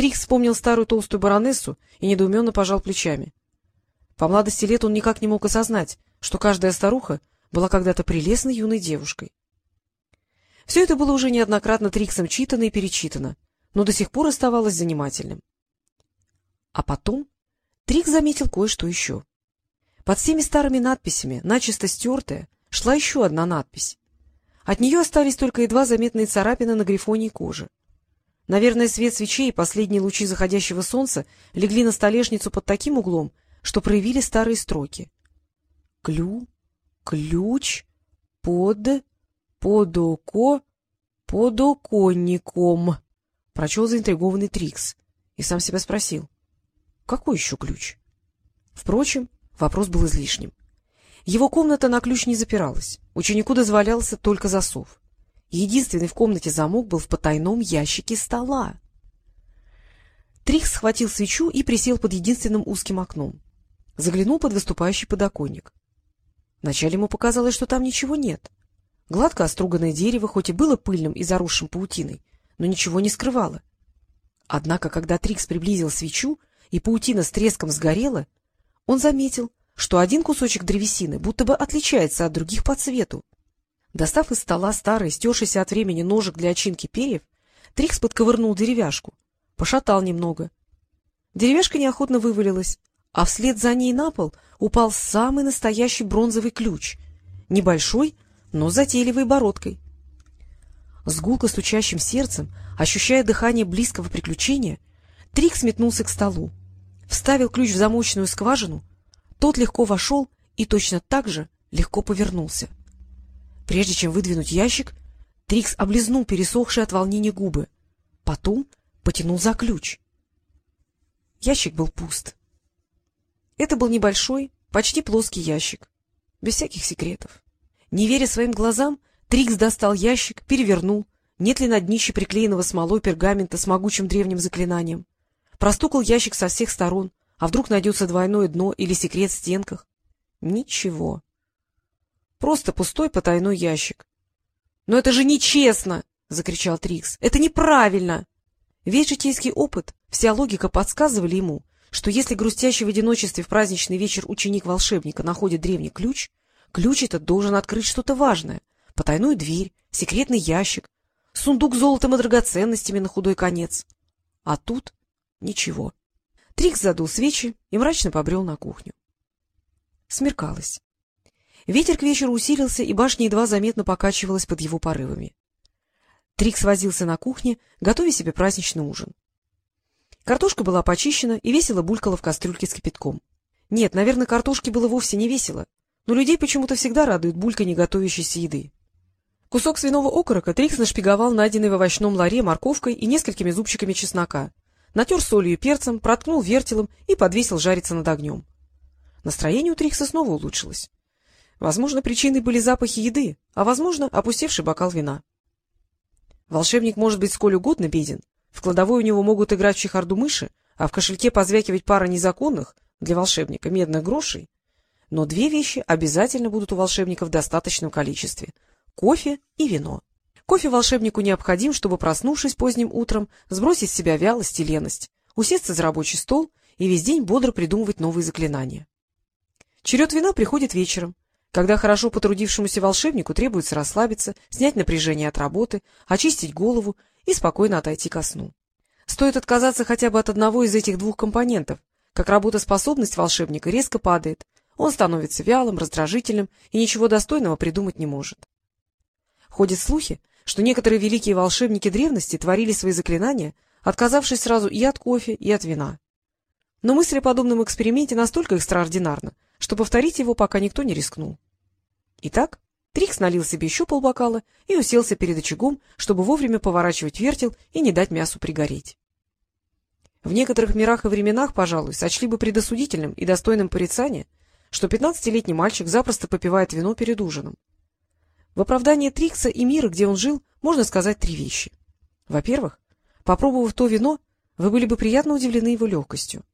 Трикс вспомнил старую толстую баронессу и недоуменно пожал плечами. По младости лет он никак не мог осознать, что каждая старуха была когда-то прелестной юной девушкой. Все это было уже неоднократно Триксом читано и перечитано, но до сих пор оставалось занимательным. А потом Трикс заметил кое-что еще. Под всеми старыми надписями, начисто стертая, шла еще одна надпись. От нее остались только едва заметные царапины на грифоне и коже. Наверное, свет свечей и последние лучи заходящего солнца легли на столешницу под таким углом, что проявили старые строки. Клю, ключ, под, подоко, подоконником, — прочел заинтригованный Трикс и сам себя спросил. Какой еще ключ? Впрочем, вопрос был излишним. Его комната на ключ не запиралась, ученику дозволялся только засов. Единственный в комнате замок был в потайном ящике стола. Трикс схватил свечу и присел под единственным узким окном. Заглянул под выступающий подоконник. Вначале ему показалось, что там ничего нет. Гладко оструганное дерево, хоть и было пыльным и заросшим паутиной, но ничего не скрывало. Однако, когда Трикс приблизил свечу, и паутина с треском сгорела, он заметил, что один кусочек древесины будто бы отличается от других по цвету. Достав из стола старый, стершийся от времени ножик для очинки перьев, Трикс подковырнул деревяшку, пошатал немного. Деревяшка неохотно вывалилась, а вслед за ней на пол упал самый настоящий бронзовый ключ, небольшой, но с затейливой бородкой. С гулко стучащим сердцем, ощущая дыхание близкого приключения, Трикс метнулся к столу, вставил ключ в замочную скважину, тот легко вошел и точно так же легко повернулся. Прежде чем выдвинуть ящик, Трикс облизнул пересохшие от волнения губы, потом потянул за ключ. Ящик был пуст. Это был небольшой, почти плоский ящик, без всяких секретов. Не веря своим глазам, Трикс достал ящик, перевернул, нет ли на днище приклеенного смолой пергамента с могучим древним заклинанием. Простукал ящик со всех сторон, а вдруг найдется двойное дно или секрет в стенках. Ничего. Просто пустой потайной ящик. — Но это же нечестно! — закричал Трикс. — Это неправильно! Весь житейский опыт, вся логика подсказывали ему, что если грустящий в одиночестве в праздничный вечер ученик волшебника находит древний ключ, ключ этот должен открыть что-то важное — потайную дверь, секретный ящик, сундук с золотом и драгоценностями на худой конец. А тут ничего. Трикс задул свечи и мрачно побрел на кухню. Смеркалось. Ветер к вечеру усилился, и башня едва заметно покачивалась под его порывами. Трикс возился на кухне, готовя себе праздничный ужин. Картошка была почищена и весело булькала в кастрюльке с кипятком. Нет, наверное, картошке было вовсе не весело, но людей почему-то всегда радует булька неготовящейся еды. Кусок свиного окорока Трикс нашпиговал найденной в овощном ларе морковкой и несколькими зубчиками чеснока, натер солью и перцем, проткнул вертелом и подвесил жариться над огнем. Настроение у Трикса снова улучшилось. Возможно, причиной были запахи еды, а, возможно, опустевший бокал вина. Волшебник может быть сколь угодно беден. В кладовой у него могут играть в чехарду мыши, а в кошельке позвякивать пара незаконных, для волшебника, медных грошей. Но две вещи обязательно будут у волшебника в достаточном количестве — кофе и вино. Кофе волшебнику необходим, чтобы, проснувшись поздним утром, сбросить с себя вялость и леность, усесться за рабочий стол и весь день бодро придумывать новые заклинания. Черед вина приходит вечером, когда хорошо потрудившемуся волшебнику требуется расслабиться, снять напряжение от работы, очистить голову и спокойно отойти ко сну. Стоит отказаться хотя бы от одного из этих двух компонентов, как работоспособность волшебника резко падает, он становится вялым, раздражительным и ничего достойного придумать не может. Ходят слухи, что некоторые великие волшебники древности творили свои заклинания, отказавшись сразу и от кофе, и от вина. Но мысль о подобном эксперименте настолько экстраординарна, что повторить его пока никто не рискнул. Итак, Трикс налил себе еще полбокала и уселся перед очагом, чтобы вовремя поворачивать вертел и не дать мясу пригореть. В некоторых мирах и временах, пожалуй, сочли бы предосудительным и достойным порицания, что пятнадцатилетний мальчик запросто попивает вино перед ужином. В оправдании Трикса и мира, где он жил, можно сказать три вещи. Во-первых, попробовав то вино, вы были бы приятно удивлены его легкостью.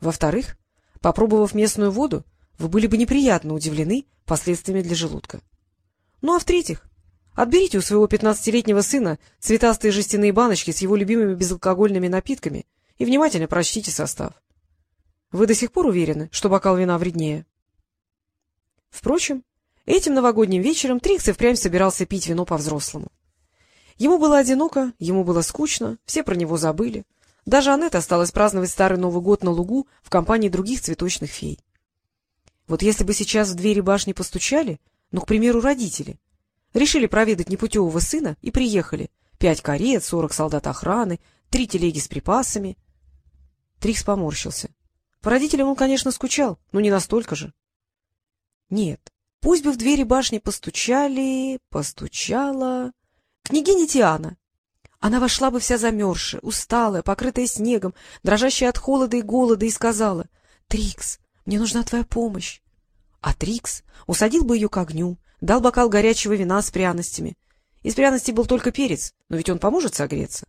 Во-вторых, попробовав местную воду, вы были бы неприятно удивлены последствиями для желудка. Ну а в-третьих, отберите у своего пятнадцатилетнего сына цветастые жестяные баночки с его любимыми безалкогольными напитками, и внимательно прочтите состав. Вы до сих пор уверены, что бокал вина вреднее? Впрочем, этим новогодним вечером Трикс и впрямь собирался пить вино по-взрослому. Ему было одиноко, ему было скучно, все про него забыли. Даже Аннет осталась праздновать Старый Новый год на лугу в компании других цветочных фей. Вот если бы сейчас в двери башни постучали, ну, к примеру, родители, решили проведать непутевого сына и приехали. Пять карет, сорок солдат охраны, три телеги с припасами. Трикс поморщился. По родителям он, конечно, скучал, но не настолько же. Нет, пусть бы в двери башни постучали, постучала... Княгиня Тиана. Она вошла бы вся замерзшая, усталая, покрытая снегом, дрожащая от холода и голода, и сказала, — Трикс, мне нужна твоя помощь. А Трикс усадил бы ее к огню, дал бокал горячего вина с пряностями. Из пряностей был только перец, но ведь он поможет согреться.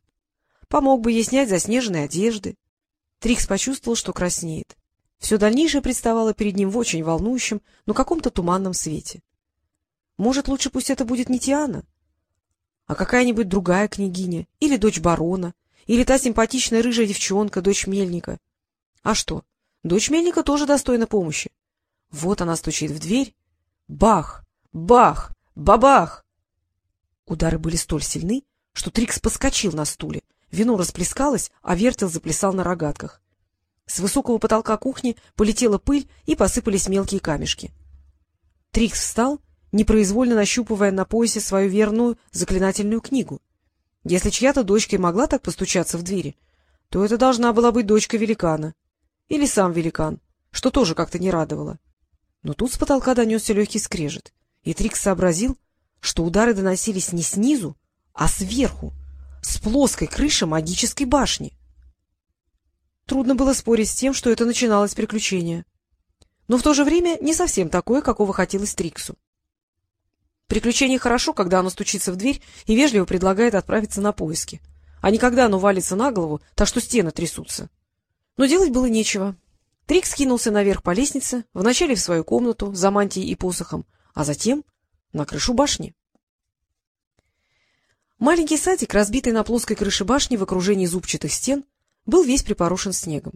Помог бы ей снять заснеженные одежды. Трикс почувствовал, что краснеет. Все дальнейшее представало перед ним в очень волнующем, но каком-то туманном свете. Может, лучше пусть это будет не Тиана, а какая-нибудь другая княгиня, или дочь барона, или та симпатичная рыжая девчонка, дочь мельника. А что, дочь мельника тоже достойна помощи. Вот она стучит в дверь. Бах! Бах! Бабах! Удары были столь сильны, что Трикс подскочил на стуле. Вино расплескалось, а вертел заплясал на рогатках. С высокого потолка кухни полетела пыль и посыпались мелкие камешки. Трикс встал непроизвольно нащупывая на поясе свою верную заклинательную книгу. Если чья-то дочка и могла так постучаться в двери, то это должна была быть дочка великана. Или сам великан, что тоже как-то не радовало. Но тут с потолка донесся легкий скрежет, и Трикс сообразил, что удары доносились не снизу, а сверху, с плоской крыши магической башни. Трудно было спорить с тем, что это начиналось приключение. Но в то же время не совсем такое, какого хотелось Триксу. Приключение хорошо, когда оно стучится в дверь и вежливо предлагает отправиться на поиски, а не когда оно валится на голову, так что стены трясутся. Но делать было нечего. Трик скинулся наверх по лестнице, вначале в свою комнату за мантией и посохом, а затем на крышу башни. Маленький садик, разбитый на плоской крыше башни в окружении зубчатых стен, был весь припорошен снегом.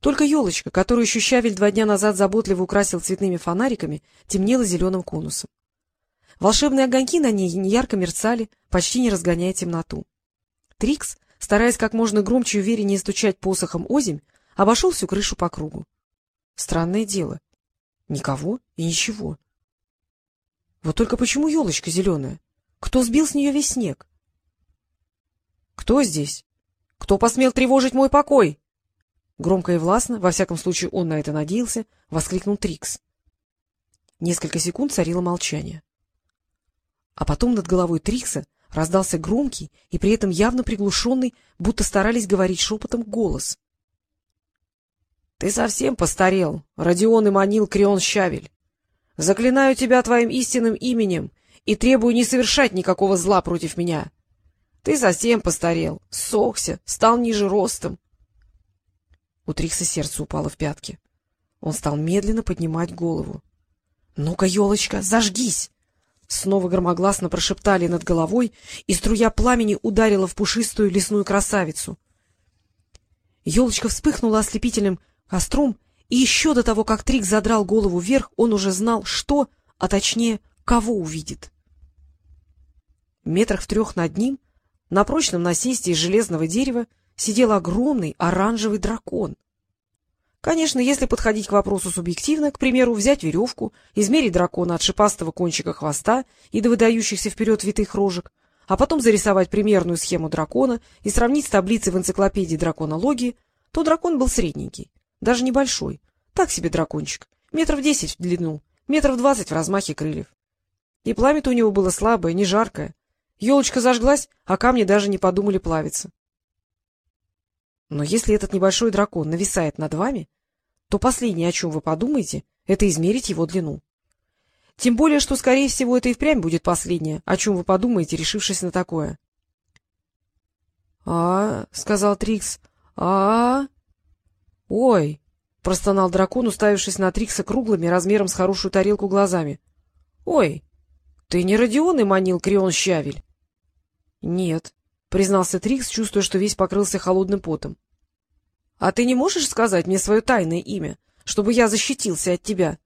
Только елочка, которую еще щавель два дня назад заботливо украсил цветными фонариками, темнела зеленым конусом. Волшебные огоньки на ней неярко мерцали, почти не разгоняя темноту. Трикс, стараясь как можно громче и увереннее стучать посохом озимь, обошел всю крышу по кругу. Странное дело. Никого и ничего. Вот только почему елочка зеленая? Кто сбил с нее весь снег? — Кто здесь? Кто посмел тревожить мой покой? Громко и властно, во всяком случае он на это надеялся, воскликнул Трикс. Несколько секунд царило молчание. А потом над головой Трикса раздался громкий и при этом явно приглушенный, будто старались говорить шепотом, голос. — Ты совсем постарел, Родион и манил Крион Щавель. Заклинаю тебя твоим истинным именем и требую не совершать никакого зла против меня. Ты совсем постарел, сохся, стал ниже ростом. У Трикса сердце упало в пятки. Он стал медленно поднимать голову. — Ну-ка, елочка, зажгись! Снова громогласно прошептали над головой, и струя пламени ударила в пушистую лесную красавицу. Елочка вспыхнула ослепительным костром, и еще до того, как Трик задрал голову вверх, он уже знал, что, а точнее, кого увидит. Метрах в трех над ним, на прочном насесте из железного дерева, сидел огромный оранжевый дракон — Конечно, если подходить к вопросу субъективно, к примеру, взять веревку, измерить дракона от шипастого кончика хвоста и до выдающихся вперед витых рожек, а потом зарисовать примерную схему дракона и сравнить с таблицей в энциклопедии драконологии, то дракон был средненький, даже небольшой, так себе дракончик, метров десять в длину, метров двадцать в размахе крыльев. И пламя-то у него было слабое, не жаркое. Елочка зажглась, а камни даже не подумали плавиться. Но если этот небольшой дракон нависает над вами, то последнее, о чем вы подумаете, это измерить его длину. Тем более, что, скорее всего, это и впрямь будет последнее, о чем вы подумаете, решившись на такое. — А, — сказал Трикс, — а, — Ой, — простонал дракон, уставившись на Трикса круглыми, размером с хорошую тарелку глазами. — Ой, ты не Родион и манил Крион Щавель? — Нет, — признался Трикс, чувствуя, что весь покрылся холодным потом. А ты не можешь сказать мне свое тайное имя, чтобы я защитился от тебя?